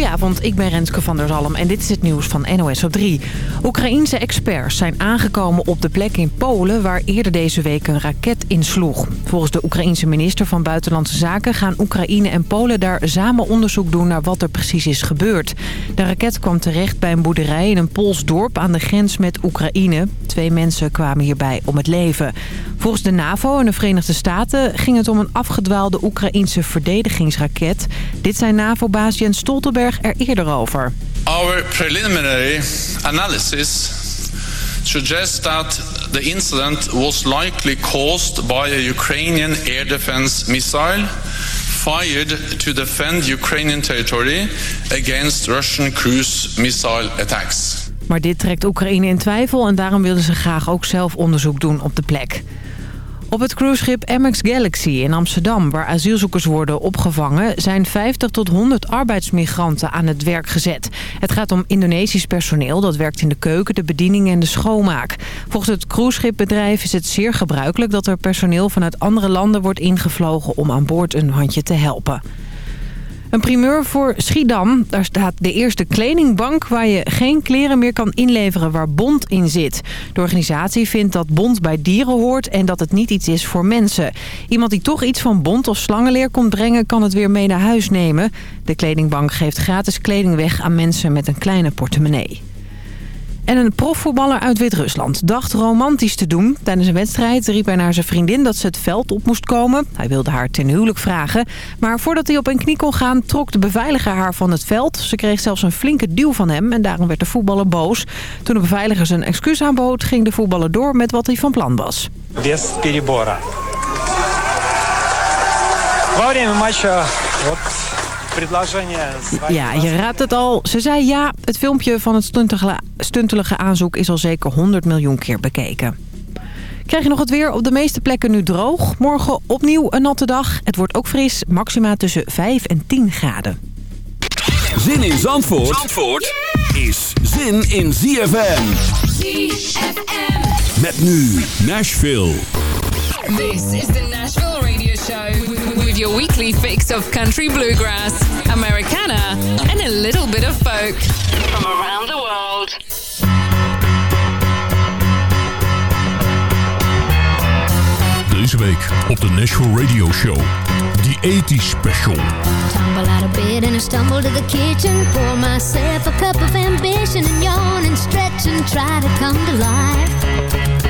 Goedenavond, ik ben Renske van der Zalm en dit is het nieuws van NOS op 3. Oekraïense experts zijn aangekomen op de plek in Polen... waar eerder deze week een raket insloeg. Volgens de Oekraïense minister van Buitenlandse Zaken... gaan Oekraïne en Polen daar samen onderzoek doen naar wat er precies is gebeurd. De raket kwam terecht bij een boerderij in een Pools dorp aan de grens met Oekraïne. Twee mensen kwamen hierbij om het leven. Volgens de NAVO en de Verenigde Staten ging het om een afgedwaalde Oekraïense verdedigingsraket. Dit zijn NAVO-baas Jens Stoltenberg er eerder over. Our preliminary analysis suggests that the incident was likely caused by a Ukrainian air defense missile fired to defend Ukrainian territory against Russian cruise missile attacks. Maar dit trekt Oekraïne in twijfel en daarom willen ze graag ook zelf onderzoek doen op de plek. Op het cruiseschip MX Galaxy in Amsterdam, waar asielzoekers worden opgevangen... zijn 50 tot 100 arbeidsmigranten aan het werk gezet. Het gaat om Indonesisch personeel dat werkt in de keuken, de bediening en de schoonmaak. Volgens het cruiseschipbedrijf is het zeer gebruikelijk... dat er personeel vanuit andere landen wordt ingevlogen om aan boord een handje te helpen. Een primeur voor Schiedam. Daar staat de eerste kledingbank waar je geen kleren meer kan inleveren waar bont in zit. De organisatie vindt dat bont bij dieren hoort en dat het niet iets is voor mensen. Iemand die toch iets van bont of slangenleer komt brengen kan het weer mee naar huis nemen. De kledingbank geeft gratis kleding weg aan mensen met een kleine portemonnee. En een profvoetballer uit Wit-Rusland dacht romantisch te doen. Tijdens een wedstrijd riep hij naar zijn vriendin dat ze het veld op moest komen. Hij wilde haar ten huwelijk vragen. Maar voordat hij op een knie kon gaan, trok de beveiliger haar van het veld. Ze kreeg zelfs een flinke duw van hem en daarom werd de voetballer boos. Toen de beveiliger zijn excuus aanbood, ging de voetballer door met wat hij van plan was. Без перебора. Во время матча вот предложение... ja, je raadt het al. Ze zei ja. Het filmpje van het stuntelige, aanzoek is al zeker 100 miljoen keer bekeken. Krijg je nog het weer op de meeste plekken nu droog. Morgen opnieuw een natte dag. Het wordt ook fris, maxima tussen 5 en 10 graden. Zin in Zandvoort, Zandvoort is zin in ZFM. ZFM. Met nu Nashville. This is the Nashville Radio Show your weekly fix of country bluegrass, Americana, and a little bit of folk from around the world. Deze week op de Nashville Radio Show. The 80s Special. Tumble out of bed and I stumble to the kitchen. Pour myself a cup of ambition and yawn and stretch and try to come to life.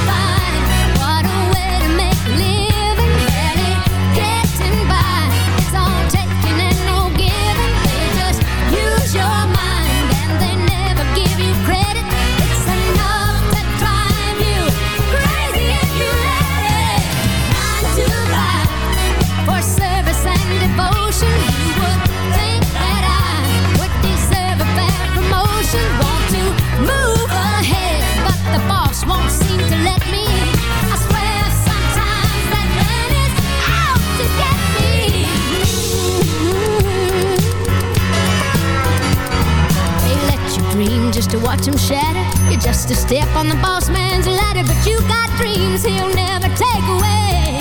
dream just to watch him shatter. You're just a step on the boss man's ladder, but you got dreams he'll never take away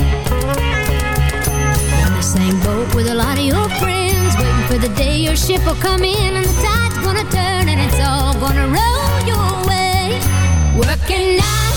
in the same boat with a lot of your friends Waiting for the day your ship will come in And the tide's gonna turn and it's all gonna roll your way Working nine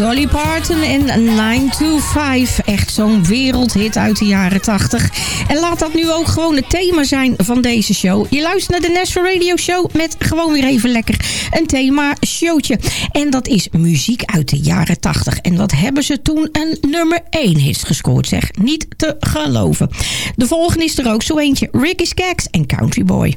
Dolly Parton en 9 to 5. Echt zo'n wereldhit uit de jaren 80. En laat dat nu ook gewoon het thema zijn van deze show. Je luistert naar de National Radio Show met gewoon weer even lekker een thema showtje. En dat is muziek uit de jaren 80. En wat hebben ze toen een nummer 1 hit gescoord zeg. Niet te geloven. De volgende is er ook zo eentje. Ricky Skaggs en Country Boy.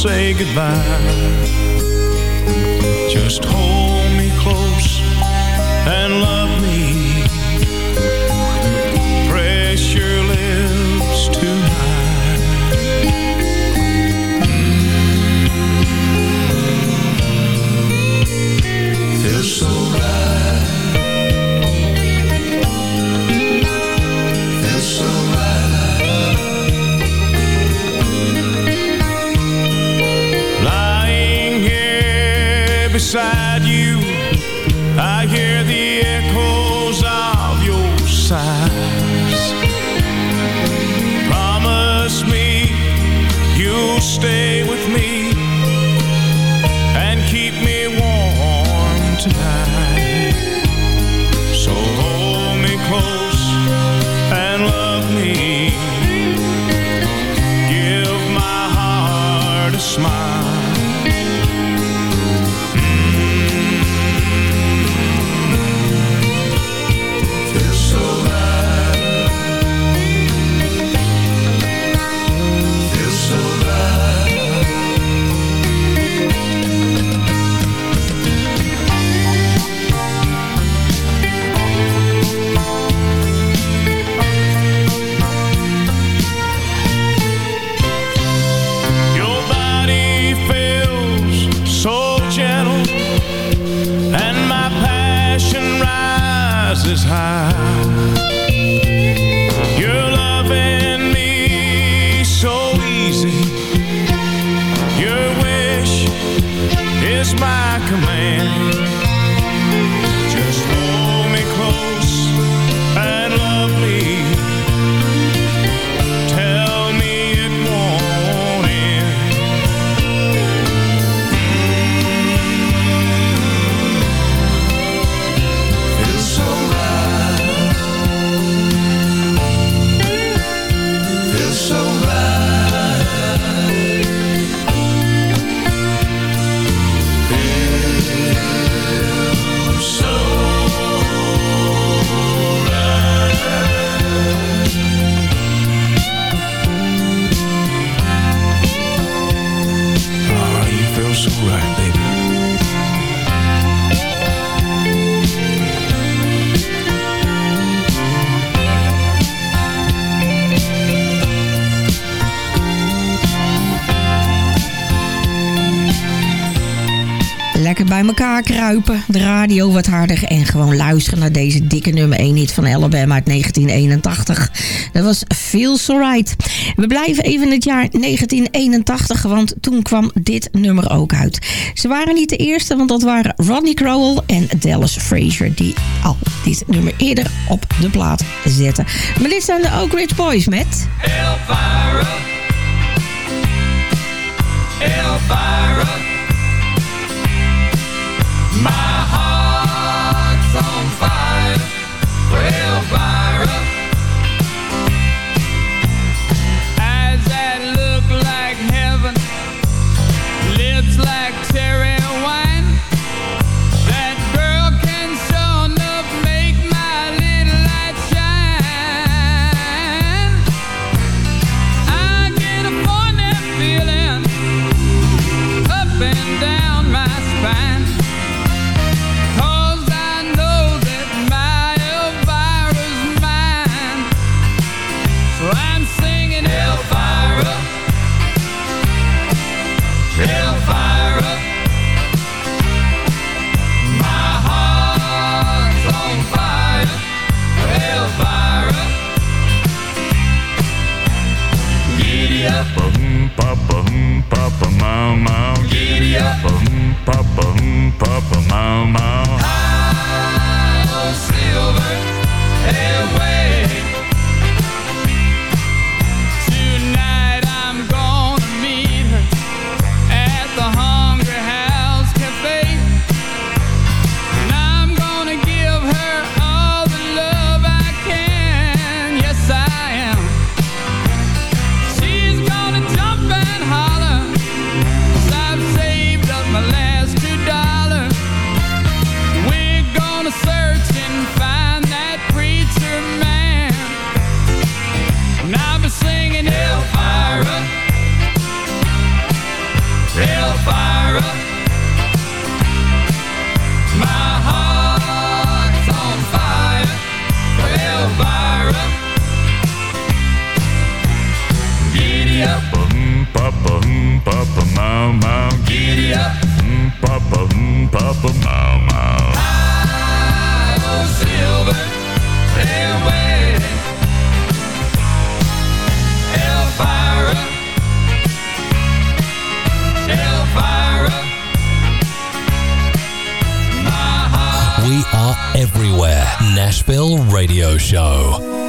say goodbye. radio wat harder. En gewoon luisteren naar deze dikke nummer 1 hit van Alabama uit 1981. Dat was Feels right. We blijven even in het jaar 1981, want toen kwam dit nummer ook uit. Ze waren niet de eerste, want dat waren Ronnie Crowell en Dallas Frazier... die al dit nummer eerder op de plaat zetten. Maar dit zijn de Oak Ridge Boys met... Elvira. Elvira. We are everywhere. Nashville Radio Show.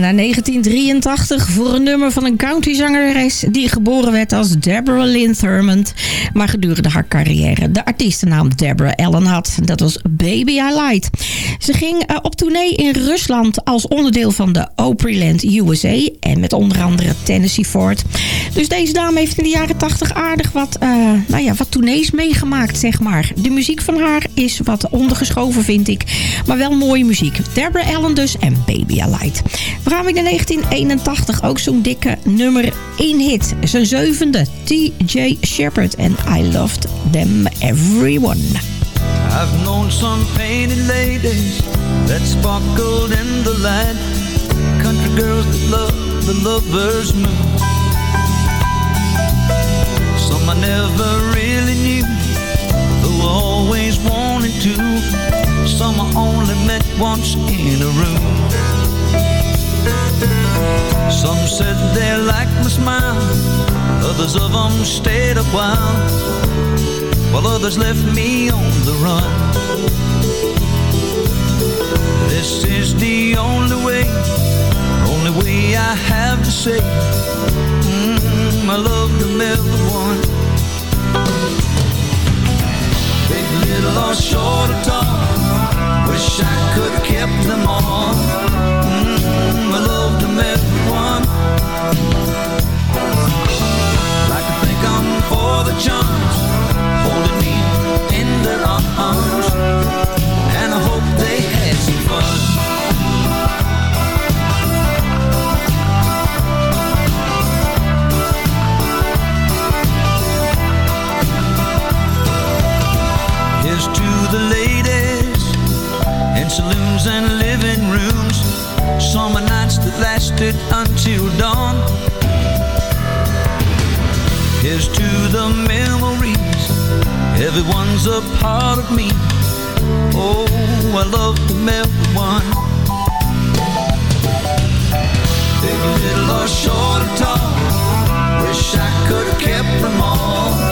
Gingen naar 1983 voor een nummer van een countryzangeres... die geboren werd als Deborah Lynn Thurmond... maar gedurende haar carrière de artiestennaam Deborah Allen had. Dat was Baby I Lied. Ze ging eh, op tournee in Rusland als onderdeel van de Opryland USA... en met onder andere Tennessee Ford. Dus deze dame heeft in de jaren 80 aardig wat, eh, nou ja, wat tournees meegemaakt, zeg maar. De muziek van haar is wat ondergeschoven, vind ik. Maar wel mooie muziek. Deborah Allen dus en Baby I Lied. Weer naar 1981. Ook zo'n dikke nummer 1 hit. Zijn zevende. T.J. Shepard en I Loved Them Everyone. I've known some painted ladies that sparkled in the light. Country girls that love the lover's moon. Some I never really knew, though I always wanted to. Some I only met once in a room. Some said they liked my smile Others of them stayed a while While others left me on the run. This is the only way Only way I have to say mm -hmm, I love the melted one. Big little or short or tall Wish I could have kept them all. I loved him everyone lifted until dawn. Here's to the memories Everyone's a part of me. Oh, I love them melt one. Big little or short of tall Wish I could have kept them all.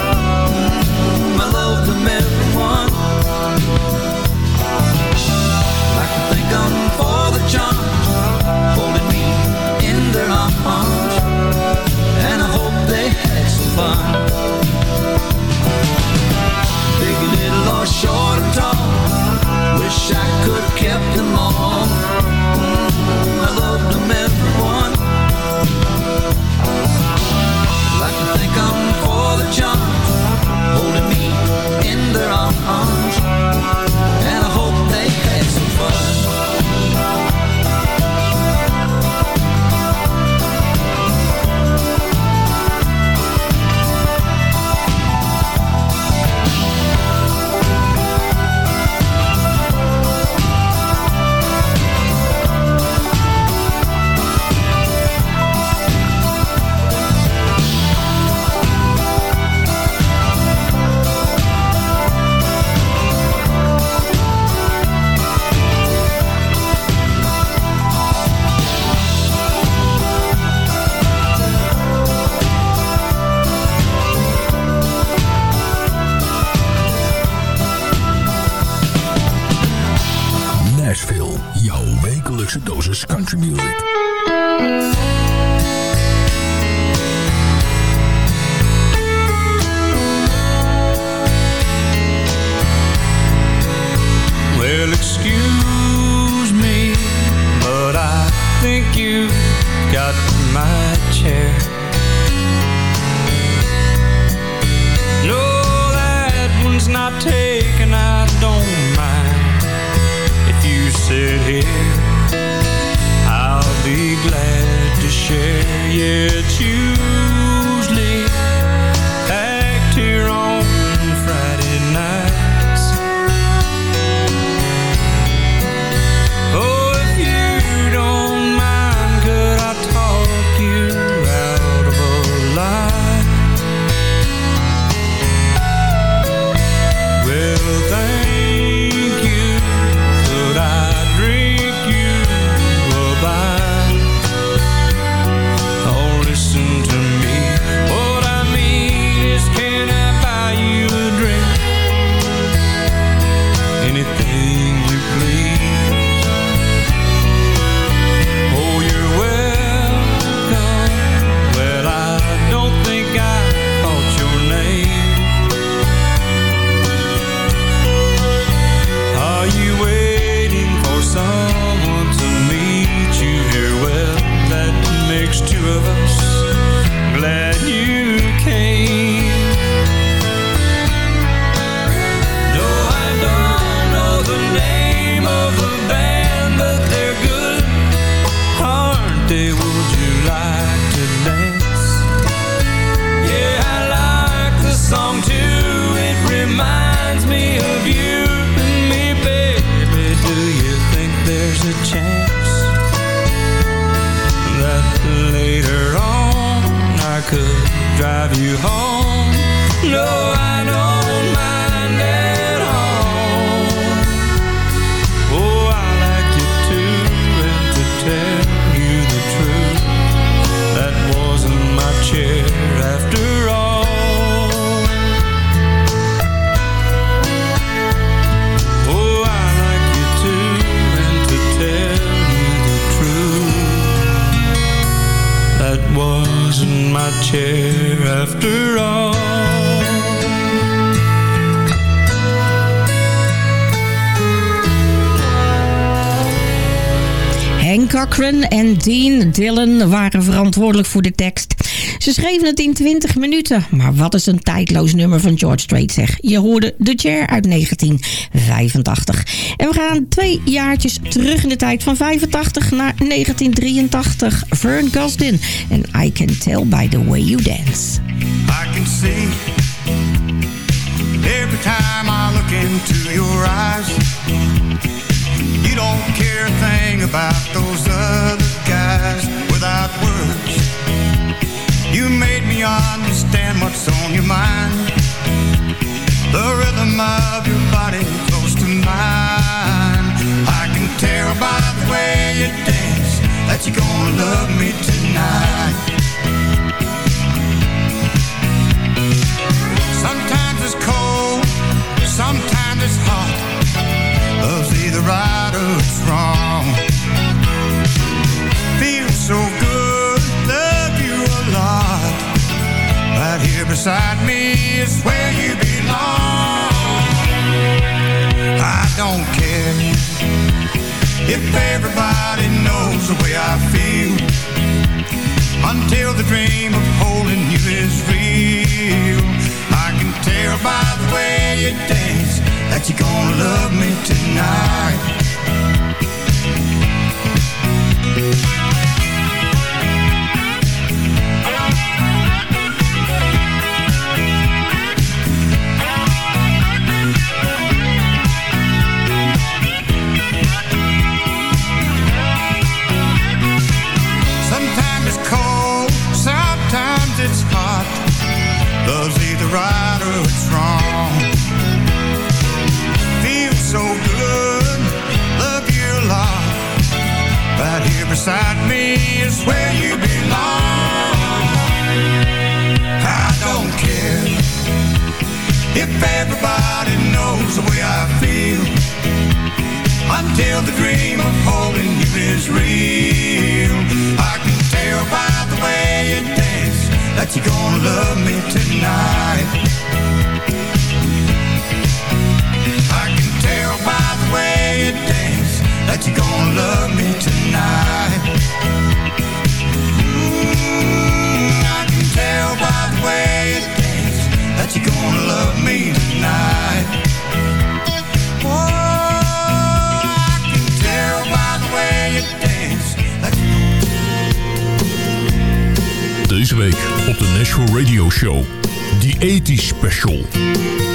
Dean Dillon waren verantwoordelijk voor de tekst. Ze schreven het in 20 minuten, maar wat is een tijdloos nummer van George Strait zeg. Je hoorde The Chair uit 1985. En we gaan twee jaartjes terug in de tijd van 85 naar 1983. Vern Gosdin en I Can Tell By The Way You Dance. I can see every time I look into your eyes. Love me tonight. If everybody knows the way I feel. Until the dream of holding you is real. I can tell by the way you dance that you're gonna love me tonight. Knows the way I feel. Until the dream of holding you is real. I can tell by the way you dance that you're gonna love me tonight. I can tell by the way you dance that you're gonna love me tonight. Mm, I can tell by the way you dance that you're gonna week op de Nashville Radio Show. The 80s Special.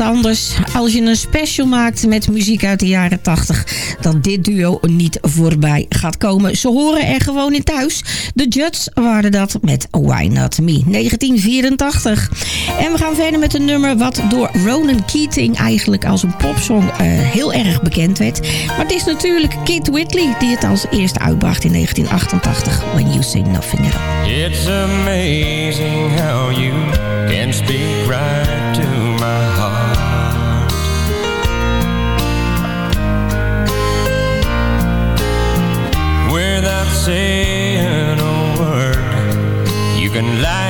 anders als je een special maakt met muziek uit de jaren 80. dan dit duo niet voorbij gaat komen. Ze horen er gewoon in thuis. De Judds waren dat met Why Not Me 1984. En we gaan verder met een nummer wat door Ronan Keating eigenlijk als een popsong eh, heel erg bekend werd. Maar het is natuurlijk Kit Whitley die het als eerste uitbracht in 1988. When You Say Nothing At All. It's amazing how you can speak right broken life.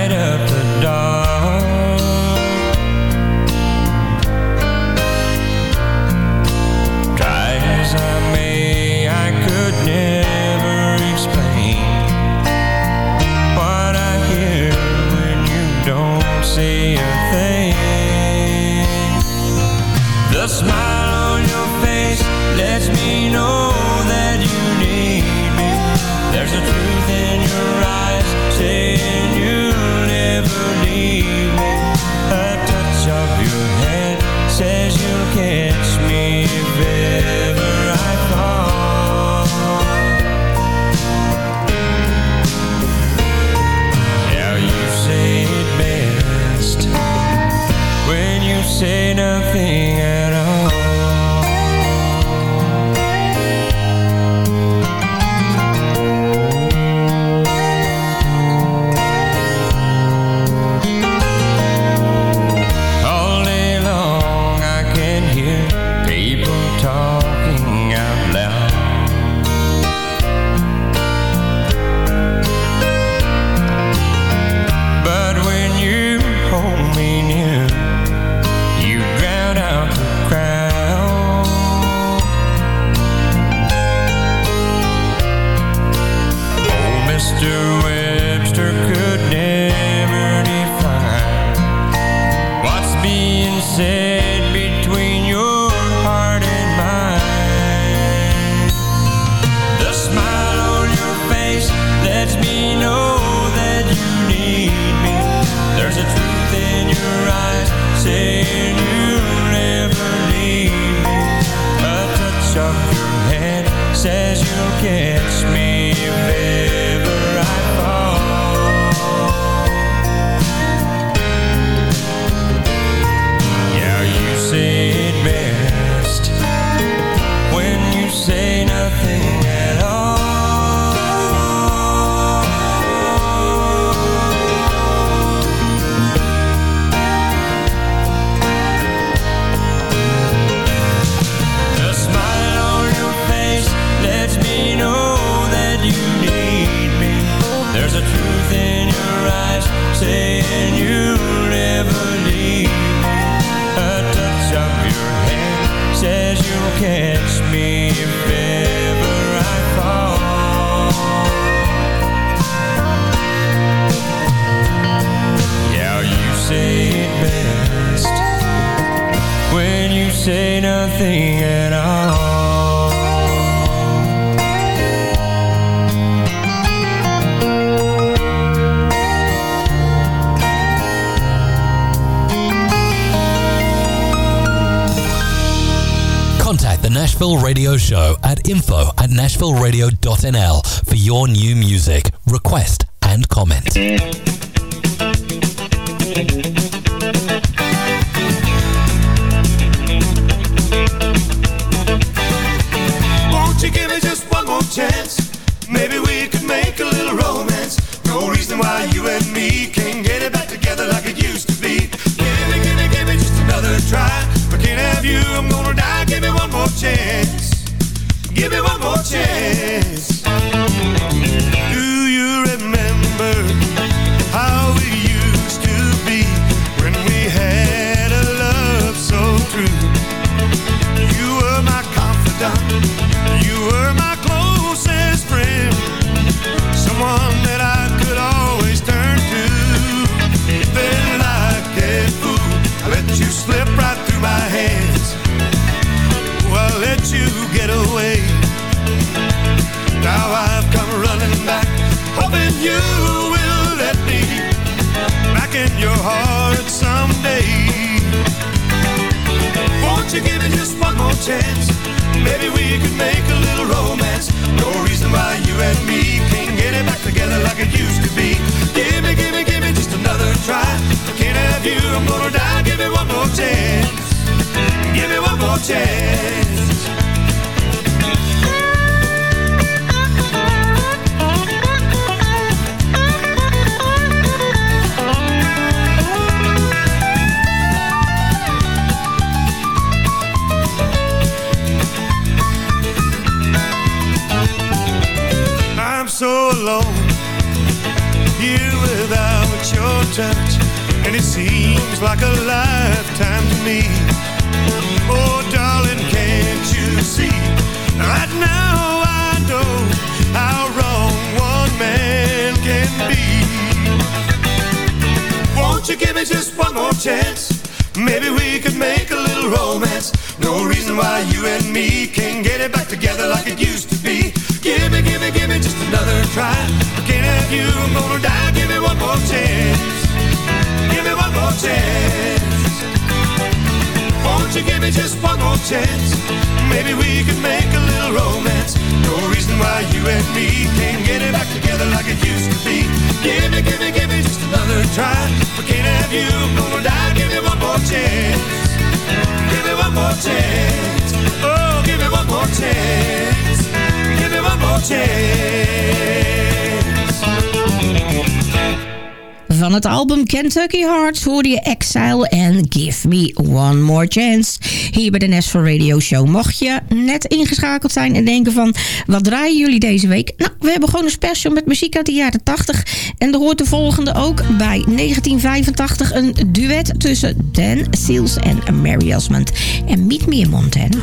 the Nashville Radio Show at info at nashvilleradio.nl for your new music, request, and comment. Won't you give me just one more chance? Maybe we give me one more chance. Now I've come running back, hoping you will let me back in your heart someday. Won't you give me just one more chance? Maybe we could make a little romance. No reason why you and me can't get it back together like it used to be. Give me, give me, give me just another try. I can't have you, I'm gonna die. Give me one more chance. Give me one more chance. Alone here without your touch, and it seems like a lifetime to me. Oh, darling, can't you see? Right now I know how wrong one man can be. Won't you give me just one more chance? Maybe we could make a little romance. No reason why you and me can't get it back together like it used to be. Try. I can't have you, I'm gonna die. Give me one more chance. Give me one more chance. Won't you give me just one more chance? Maybe we could make a little romance. No reason why you and me can't get it back together like it used to be. Give me, give me, give me just another try. I can't have you, I'm gonna die. Give me one more chance. Give me one more chance. Oh, give me one more chance. Give me one more chance. Van het album Kentucky Hearts hoorde je Exile en Give Me One More Chance. Hier bij de Nashville Radio Show. Mocht je net ingeschakeld zijn en denken van... wat draaien jullie deze week? Nou, we hebben gewoon een special met muziek uit de jaren 80. En er hoort de volgende ook bij 1985 een duet tussen Dan Seals en Mary Osmond. En Meet Me in Montana.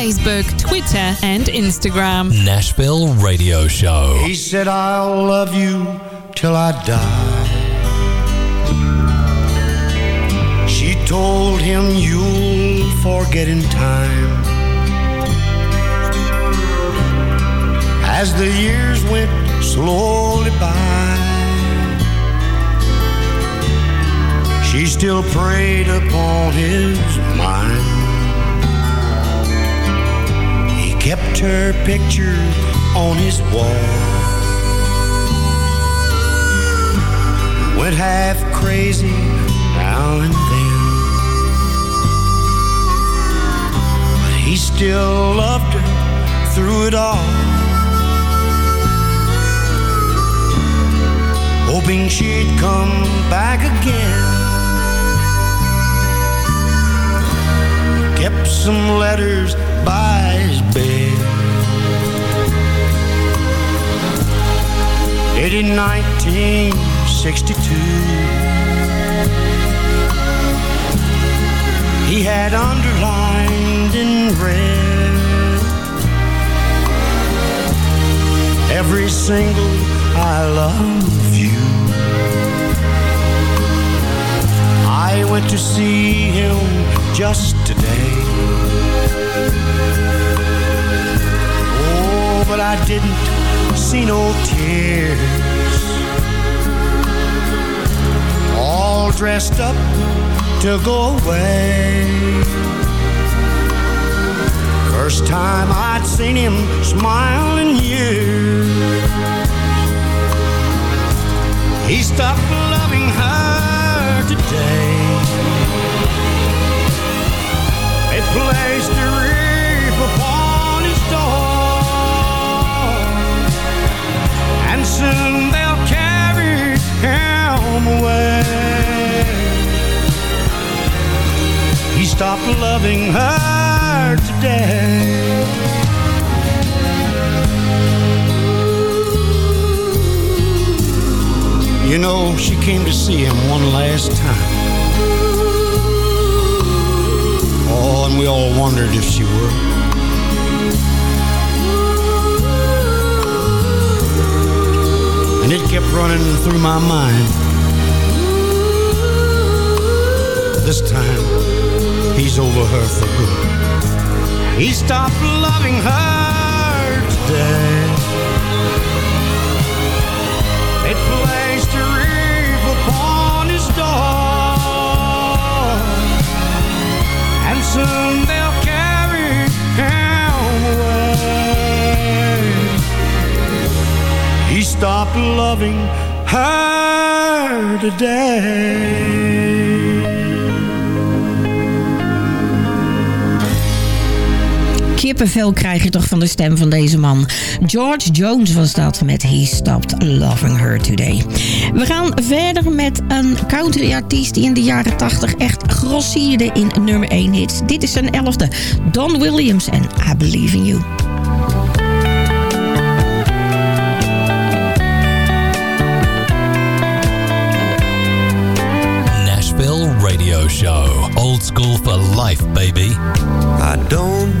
Facebook, Twitter, and Instagram. Nashville Radio Show. He said, I'll love you till I die. Her picture on his wall. Went half crazy now and then. But he still loved her through it all. Hoping she'd come back again. Kept some letters by his bed. Dated 1962. He had underlined in red every single I love you. I went to see him just today. Oh, but I didn't see no tears. Dressed up to go away. First time I'd seen him smile in years. He stopped loving her today. They placed a wreath upon his door, and soon they'll carry him away. Stopped loving her today. You know, she came to see him one last time. Oh, and we all wondered if she would. And it kept running through my mind. This time, he's over her for good. He stopped loving her today. It placed a wreath upon his door, and soon they'll carry him away. He stopped loving her today. Kippenvel krijg je toch van de stem van deze man. George Jones was dat met He Stopped Loving Her Today. We gaan verder met een countryartiest die in de jaren 80 echt grossierde in nummer 1 hits. Dit is zijn elfde, Don Williams en I Believe in You. Nashville Radio Show. Old school for life, baby. I don't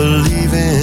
Believe in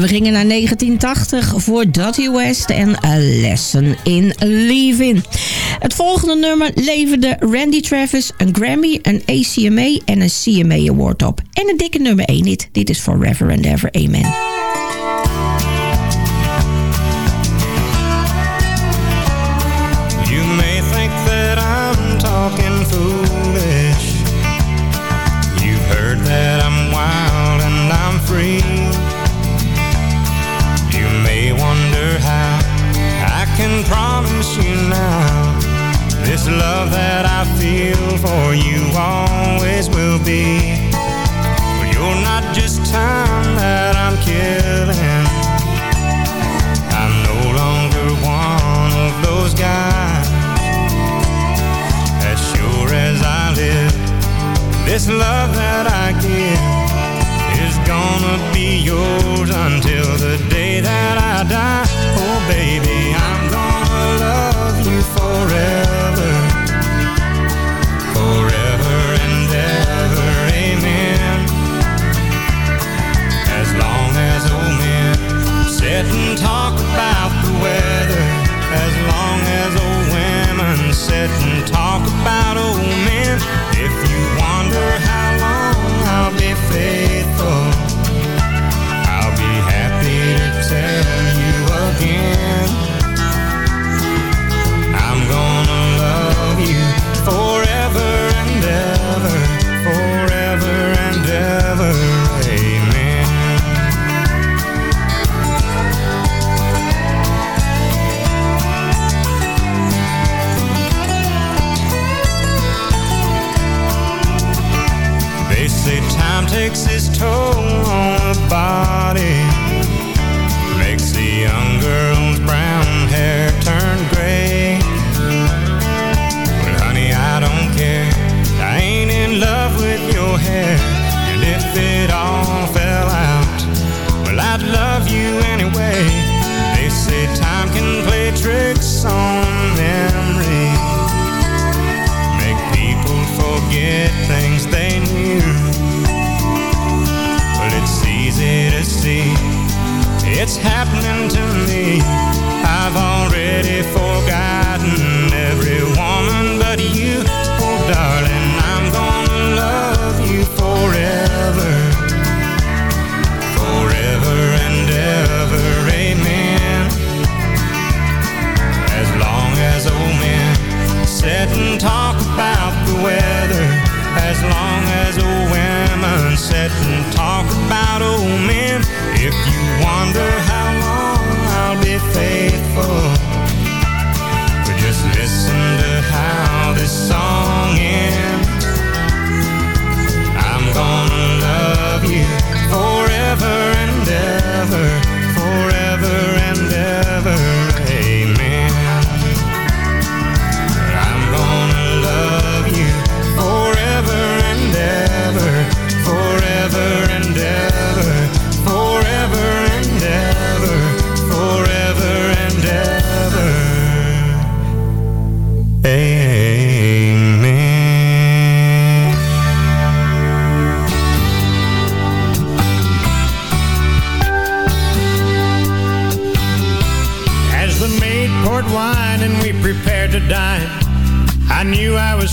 We gingen naar 1980 voor Dottie West en A Lesson in Living. Het volgende nummer leverde Randy Travis een Grammy, een ACMA en een CMA Award op. En een dikke nummer 1 hit. Dit is Forever and Ever. Amen. Love that I feel for you always will be. For you're not just time that I'm killing. I'm no longer one of those guys. As sure as I live, this love that I give is gonna be yours until the day that I die. Oh, baby, I'm gonna love you. Forever and talk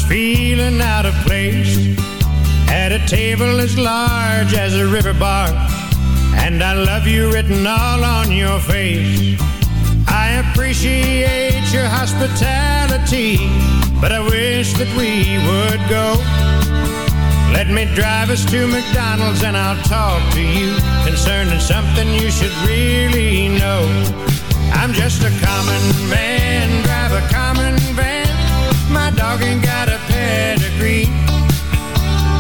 feeling out of place. At a table as large as a river bar, and I love you written all on your face. I appreciate your hospitality, but I wish that we would go. Let me drive us to McDonald's and I'll talk to you concerning something you should really know. I'm just a common man, drive a common van. Dog ain't got a pedigree.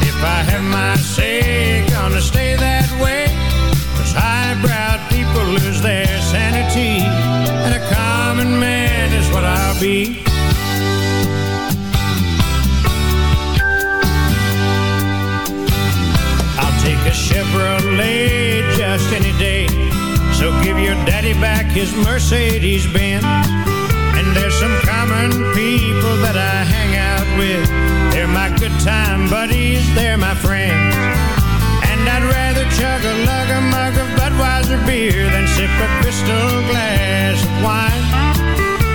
If I have my say, gonna stay that way. Cause highbrow people lose their sanity. And a common man is what I'll be. I'll take a Chevrolet just any day. So give your daddy back his Mercedes Benz. And there's some common people that I hang out with. They're my good time buddies, they're my friends. And I'd rather chug a lug a mug of Budweiser beer, Than sip a crystal glass of wine.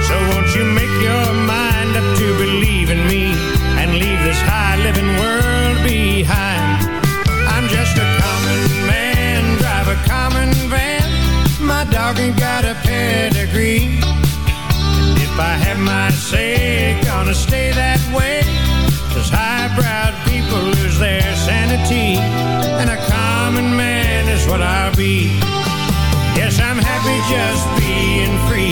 So won't you make your mind up to believe in me and leave this high living world behind? I have my say, gonna stay that way. Cause highbrow people lose their sanity. And a common man is what I'll be. Yes, I'm happy just being free.